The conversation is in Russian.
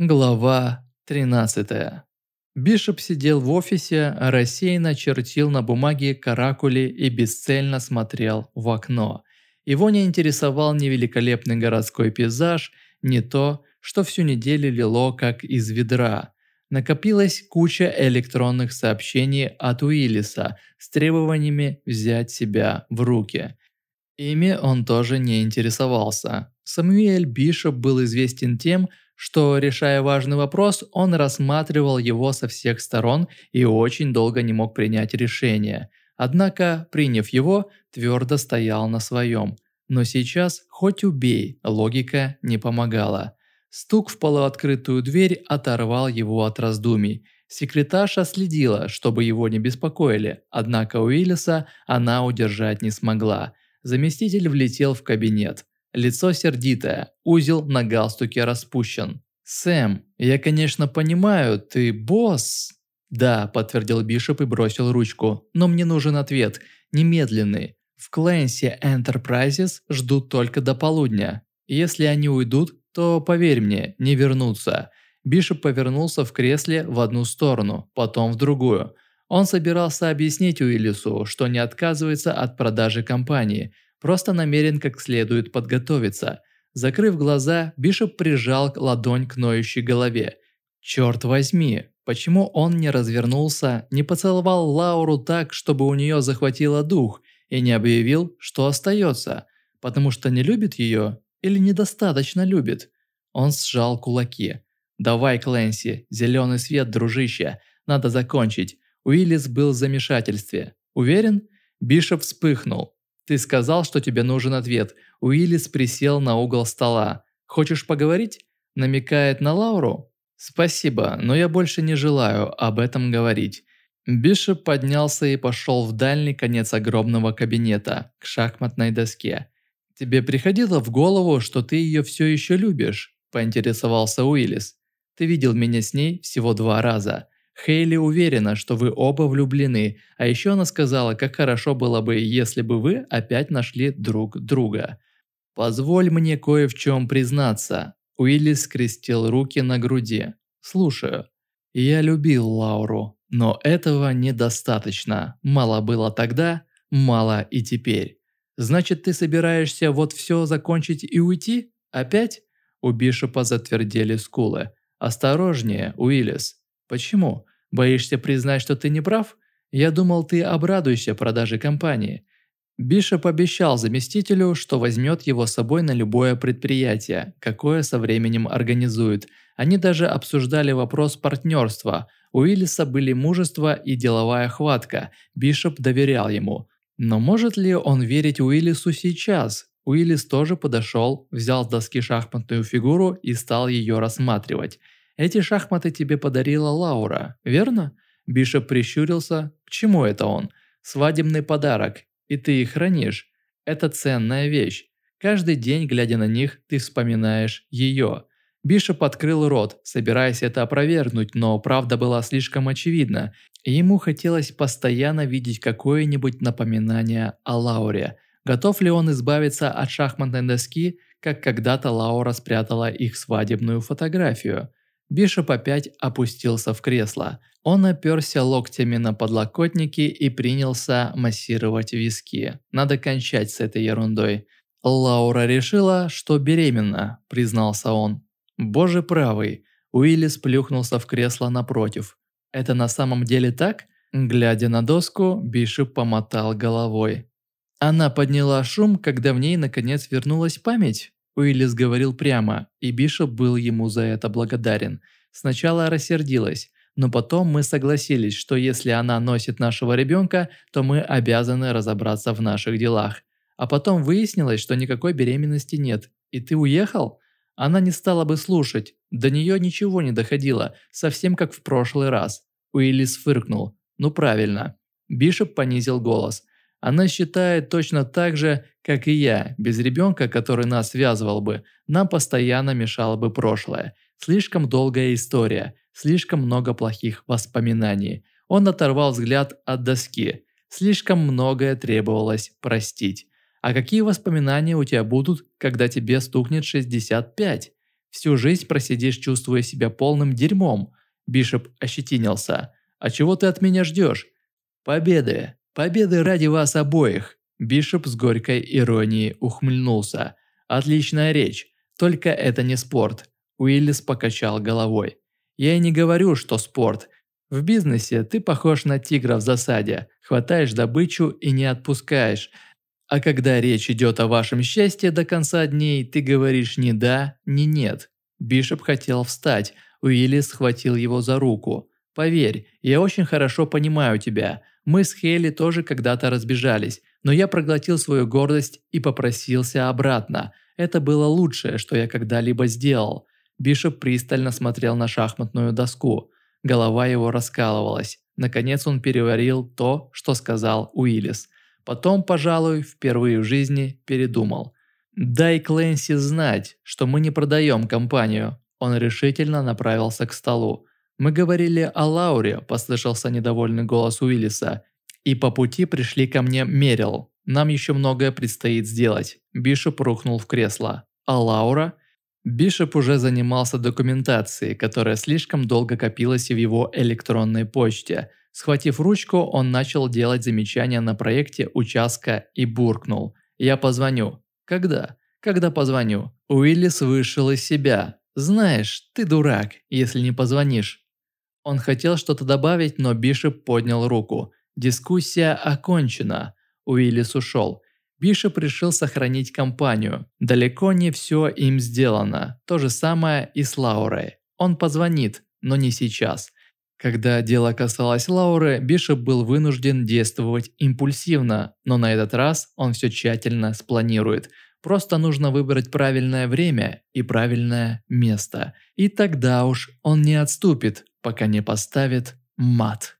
Глава 13. Бишоп сидел в офисе, рассеянно чертил на бумаге каракули и бесцельно смотрел в окно. Его не интересовал ни великолепный городской пейзаж, ни то, что всю неделю лило как из ведра. Накопилась куча электронных сообщений от Уиллиса с требованиями взять себя в руки. Ими он тоже не интересовался. Самуэль Бишоп был известен тем, что, решая важный вопрос, он рассматривал его со всех сторон и очень долго не мог принять решение. Однако, приняв его, твердо стоял на своем. Но сейчас, хоть убей, логика не помогала. Стук в полуоткрытую дверь оторвал его от раздумий. Секретарша следила, чтобы его не беспокоили, однако Уиллиса она удержать не смогла. Заместитель влетел в кабинет. Лицо сердитое, узел на галстуке распущен. «Сэм, я, конечно, понимаю, ты босс». «Да», – подтвердил Бишоп и бросил ручку. «Но мне нужен ответ. Немедленный. В Clancy Enterprises ждут только до полудня. Если они уйдут, то, поверь мне, не вернутся». Бишоп повернулся в кресле в одну сторону, потом в другую. Он собирался объяснить Уиллису, что не отказывается от продажи компании – просто намерен как следует подготовиться. Закрыв глаза, Бишоп прижал ладонь к ноющей голове. Черт возьми, почему он не развернулся, не поцеловал Лауру так, чтобы у нее захватило дух, и не объявил, что остается, потому что не любит ее или недостаточно любит? Он сжал кулаки. «Давай, Клэнси, зеленый свет, дружище, надо закончить». Уиллис был в замешательстве. «Уверен?» Бишоп вспыхнул. «Ты сказал, что тебе нужен ответ». Уиллис присел на угол стола. «Хочешь поговорить?» Намекает на Лауру? «Спасибо, но я больше не желаю об этом говорить». Бишоп поднялся и пошел в дальний конец огромного кабинета, к шахматной доске. «Тебе приходило в голову, что ты ее все еще любишь?» – поинтересовался Уиллис. «Ты видел меня с ней всего два раза. Хейли уверена, что вы оба влюблены, а еще она сказала, как хорошо было бы, если бы вы опять нашли друг друга. Позволь мне кое в чем признаться. Уилли скрестил руки на груди. Слушаю. Я любил Лауру, но этого недостаточно. Мало было тогда, мало и теперь. Значит, ты собираешься вот все закончить и уйти? Опять? У Бишопа затвердели скулы. Осторожнее, Уиллис. Почему? Боишься признать, что ты не прав? Я думал, ты обрадуешься продаже компании. Бишоп обещал заместителю, что возьмет его с собой на любое предприятие, какое со временем организует. Они даже обсуждали вопрос партнерства. У Уиллиса были мужество и деловая хватка, Бишоп доверял ему. Но может ли он верить Уиллису сейчас? Уиллис тоже подошел, взял с доски шахматную фигуру и стал ее рассматривать. Эти шахматы тебе подарила Лаура, верно?» Бишоп прищурился. «К чему это он? Свадебный подарок. И ты их хранишь. Это ценная вещь. Каждый день, глядя на них, ты вспоминаешь ее». Бишоп открыл рот, собираясь это опровергнуть, но правда была слишком очевидна, и ему хотелось постоянно видеть какое-нибудь напоминание о Лауре. Готов ли он избавиться от шахматной доски, как когда-то Лаура спрятала их свадебную фотографию? Бишоп опять опустился в кресло. Он оперся локтями на подлокотники и принялся массировать виски. Надо кончать с этой ерундой. Лаура решила, что беременна, признался он. Боже правый. Уиллис плюхнулся в кресло напротив. Это на самом деле так? Глядя на доску, Бишоп помотал головой. Она подняла шум, когда в ней наконец вернулась память. Уиллис говорил прямо, и Бишоп был ему за это благодарен. Сначала рассердилась, но потом мы согласились, что если она носит нашего ребенка, то мы обязаны разобраться в наших делах. А потом выяснилось, что никакой беременности нет. И ты уехал? Она не стала бы слушать. До нее ничего не доходило, совсем как в прошлый раз. Уиллис фыркнул. Ну правильно. Бишоп понизил голос. Она считает точно так же, как и я, без ребенка, который нас связывал бы, нам постоянно мешало бы прошлое. Слишком долгая история, слишком много плохих воспоминаний. Он оторвал взгляд от доски. Слишком многое требовалось простить. А какие воспоминания у тебя будут, когда тебе стукнет 65? Всю жизнь просидишь, чувствуя себя полным дерьмом. Бишоп ощетинился. А чего ты от меня ждешь? Победы. Победы ради вас обоих. Бишоп с горькой иронией ухмыльнулся. Отличная речь. Только это не спорт. Уиллис покачал головой. Я и не говорю, что спорт. В бизнесе ты похож на тигра в засаде. Хватаешь добычу и не отпускаешь. А когда речь идет о вашем счастье до конца дней, ты говоришь ни да, ни нет. Бишоп хотел встать, Уиллис схватил его за руку. «Поверь, я очень хорошо понимаю тебя. Мы с Хейли тоже когда-то разбежались, но я проглотил свою гордость и попросился обратно. Это было лучшее, что я когда-либо сделал». Бишоп пристально смотрел на шахматную доску. Голова его раскалывалась. Наконец он переварил то, что сказал Уиллис – Потом, пожалуй, впервые в жизни передумал. «Дай Клэнси знать, что мы не продаем компанию». Он решительно направился к столу. «Мы говорили о Лауре», – послышался недовольный голос Уиллиса. «И по пути пришли ко мне Мерил. Нам еще многое предстоит сделать». Бишоп рухнул в кресло. «А Лаура?» Бишоп уже занимался документацией, которая слишком долго копилась в его электронной почте. Схватив ручку, он начал делать замечания на проекте участка и буркнул. «Я позвоню». «Когда?» «Когда позвоню». Уиллис вышел из себя. «Знаешь, ты дурак, если не позвонишь». Он хотел что-то добавить, но Бишоп поднял руку. Дискуссия окончена. Уиллис ушел. Бишоп решил сохранить компанию. Далеко не все им сделано. То же самое и с Лаурой. Он позвонит, но не сейчас. Когда дело касалось Лауры, Бишоп был вынужден действовать импульсивно, но на этот раз он все тщательно спланирует. Просто нужно выбрать правильное время и правильное место. И тогда уж он не отступит, пока не поставит мат.